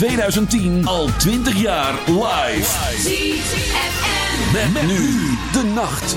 2010 al 20 jaar live. CGFN met nu de nacht.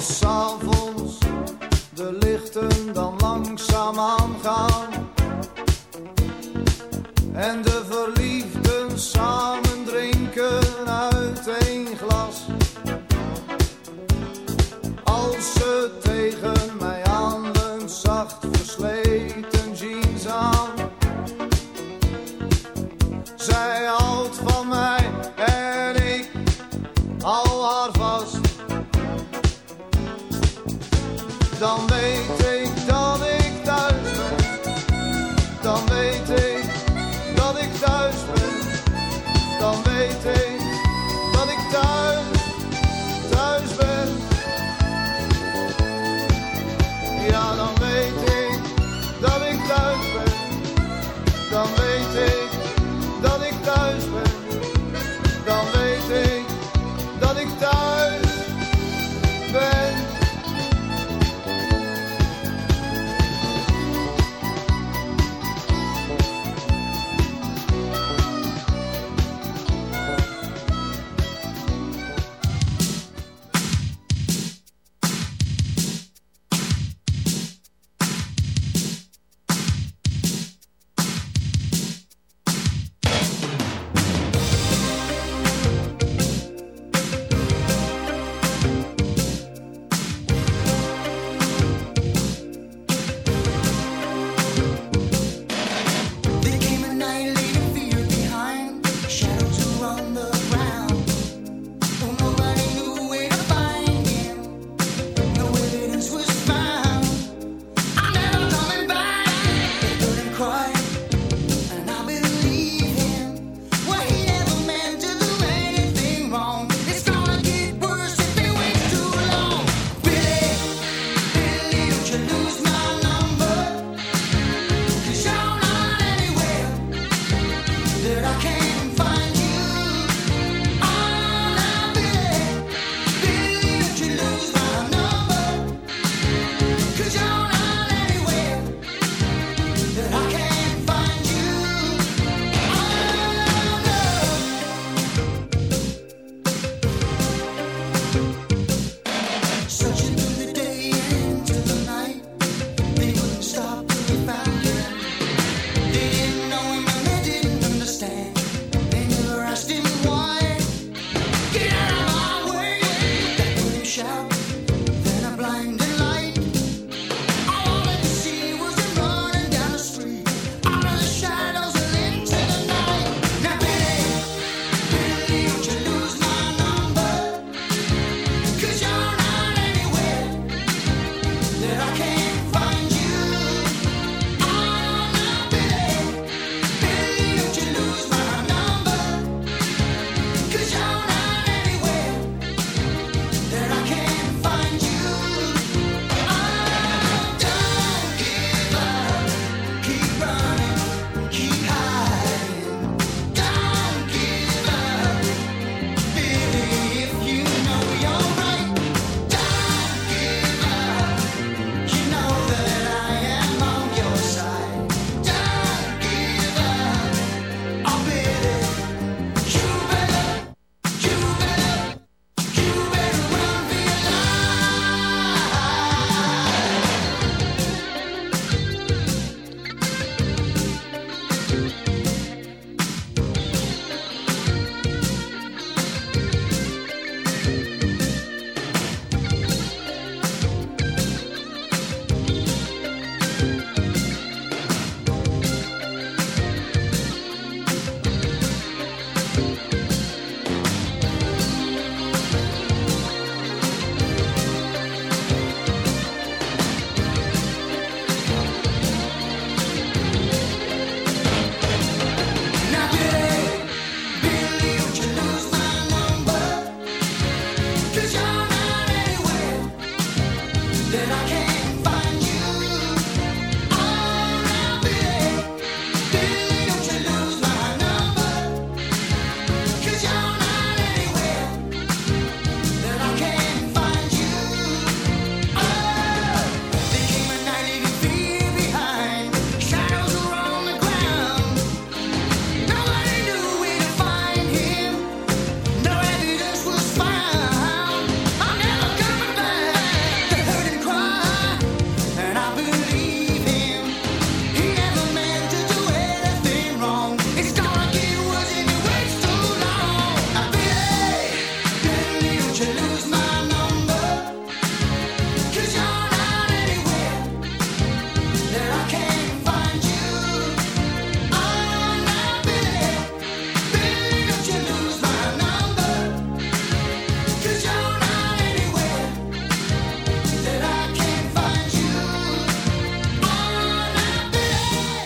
als s'avonds de lichten dan langzaam aangaan. En de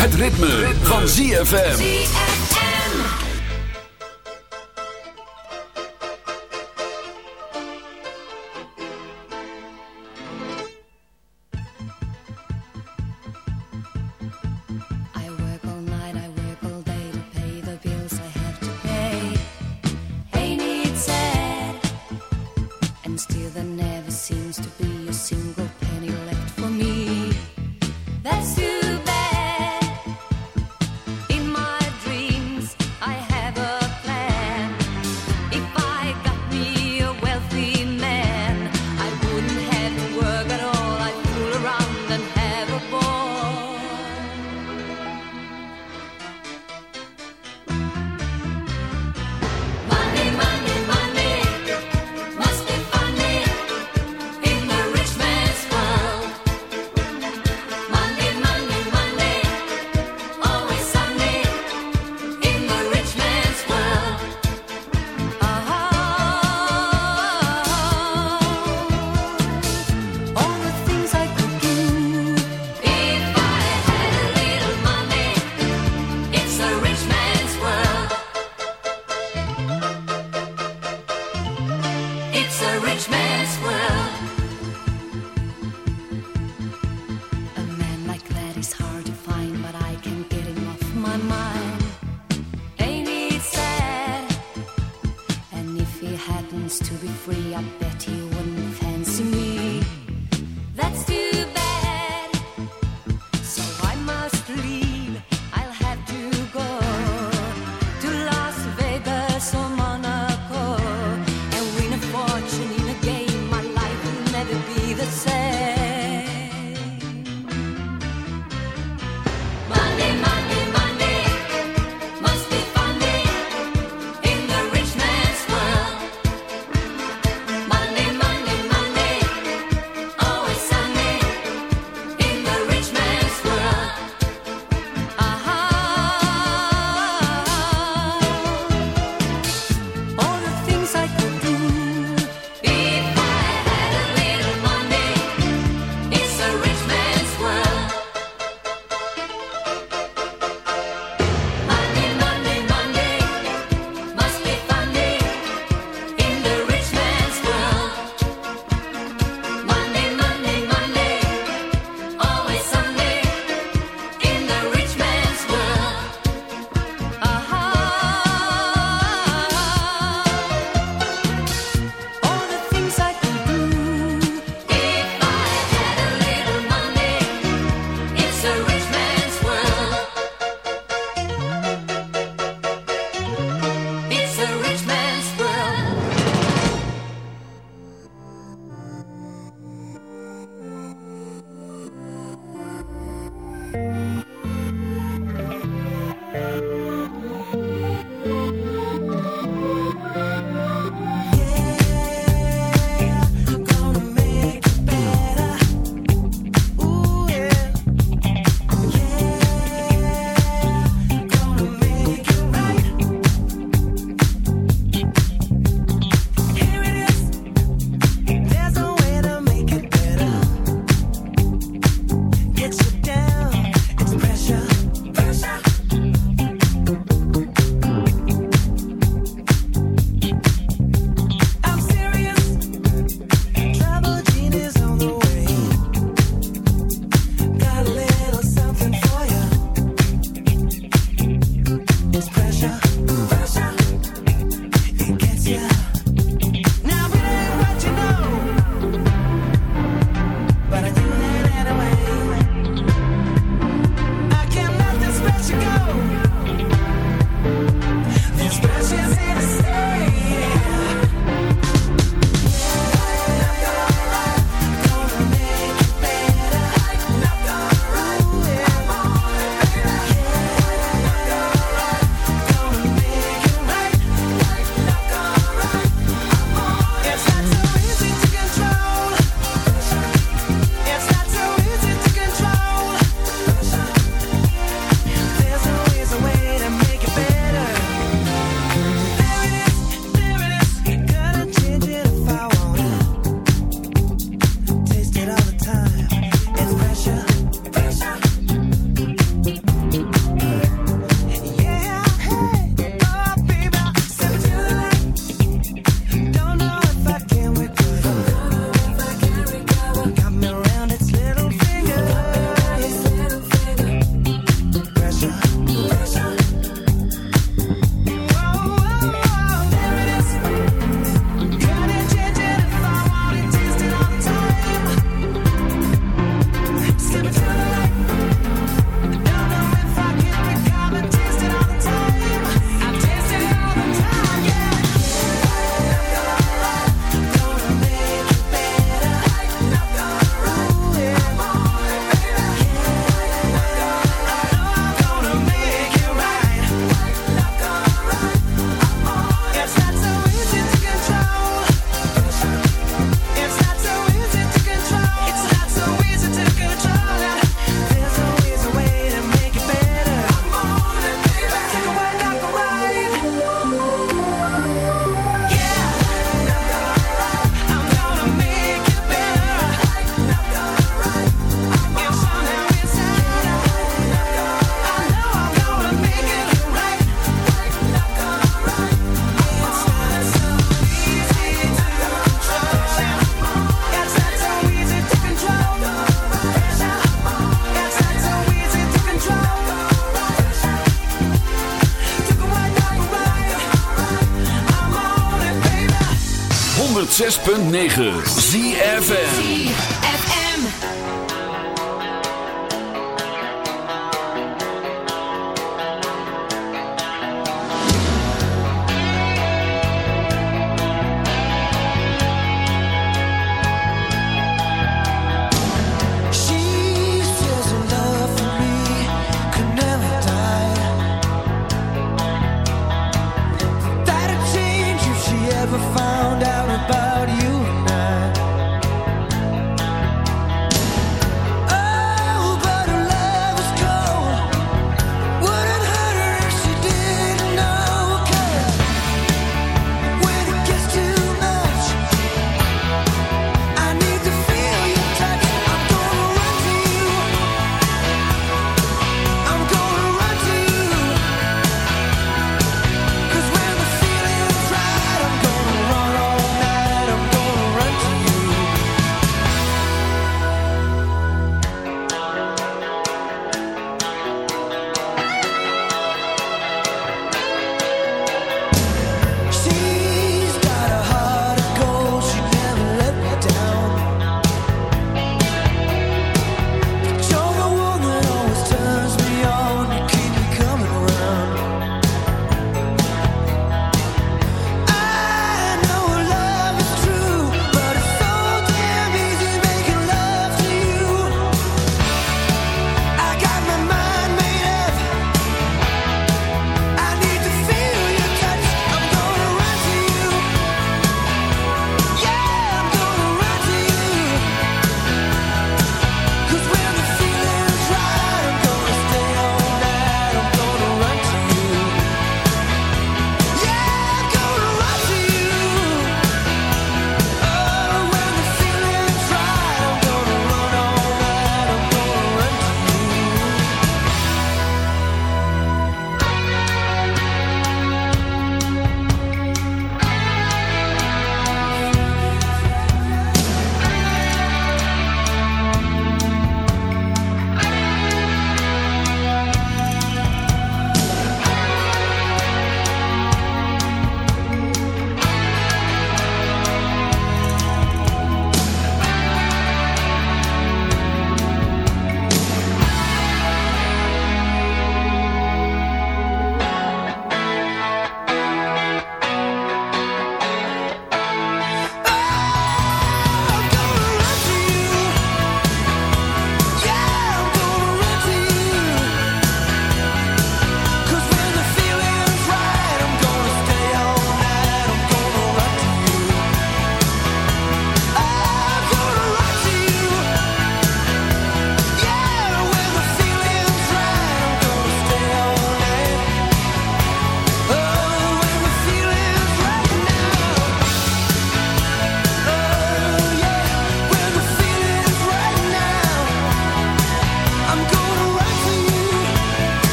Het ritme, van ZFM. 106.9 ZFM.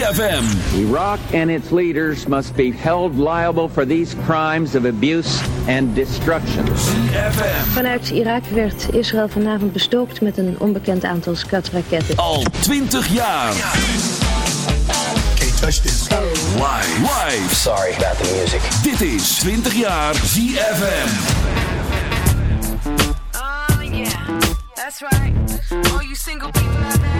ZFM. Iraq and its leaders must be held liable for these crimes of abuse and destruction. ZFM. Vanuit Irak werd Israël vanavond bestookt met een onbekend aantal skatraketten. Al 20 jaar. Live. Live. Sorry about the music. Dit is 20 jaar ZFM. Oh yeah, that's right. All you single people out there,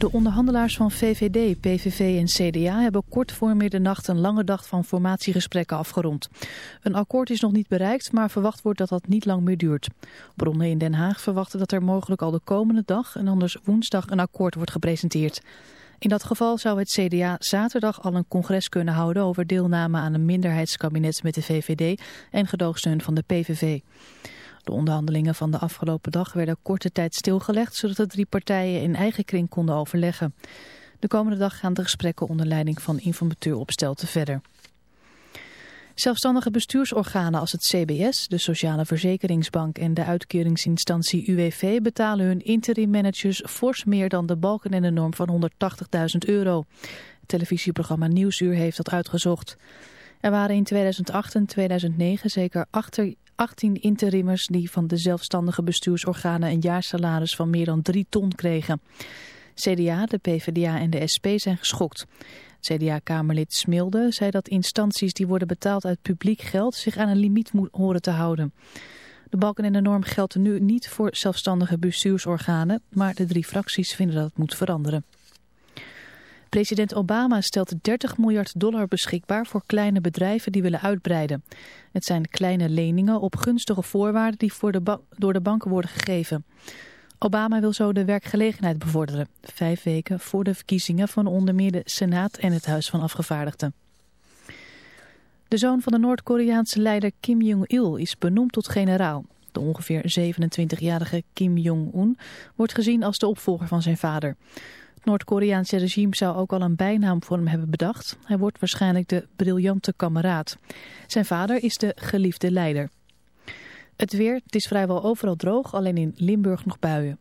De onderhandelaars van VVD, PVV en CDA hebben kort voor middernacht een lange dag van formatiegesprekken afgerond. Een akkoord is nog niet bereikt, maar verwacht wordt dat dat niet lang meer duurt. Bronnen in Den Haag verwachten dat er mogelijk al de komende dag en anders woensdag een akkoord wordt gepresenteerd. In dat geval zou het CDA zaterdag al een congres kunnen houden over deelname aan een minderheidskabinet met de VVD en gedoogsteun van de PVV. De onderhandelingen van de afgelopen dag werden korte tijd stilgelegd, zodat de drie partijen in eigen kring konden overleggen. De komende dag gaan de gesprekken onder leiding van informateur Opstelten verder. Zelfstandige bestuursorganen als het CBS, de Sociale Verzekeringsbank en de uitkeringsinstantie UWV betalen hun interim managers fors meer dan de balken en de norm van 180.000 euro. Het televisieprogramma Nieuwsuur heeft dat uitgezocht. Er waren in 2008 en 2009 zeker 18 interimmers die van de zelfstandige bestuursorganen een jaarsalaris van meer dan 3 ton kregen. CDA, de PvdA en de SP zijn geschokt. CDA-kamerlid Smilde zei dat instanties die worden betaald uit publiek geld zich aan een limiet moet horen te houden. De balken en de norm gelden nu niet voor zelfstandige bestuursorganen, maar de drie fracties vinden dat het moet veranderen. President Obama stelt 30 miljard dollar beschikbaar voor kleine bedrijven die willen uitbreiden. Het zijn kleine leningen op gunstige voorwaarden die door de banken worden gegeven. Obama wil zo de werkgelegenheid bevorderen, vijf weken voor de verkiezingen van onder meer de Senaat en het Huis van Afgevaardigden. De zoon van de Noord-Koreaanse leider Kim Jong-il is benoemd tot generaal. De ongeveer 27-jarige Kim Jong-un wordt gezien als de opvolger van zijn vader. Het Noord-Koreaanse regime zou ook al een bijnaam voor hem hebben bedacht. Hij wordt waarschijnlijk de briljante kameraad. Zijn vader is de geliefde leider. Het weer, het is vrijwel overal droog, alleen in Limburg nog buien.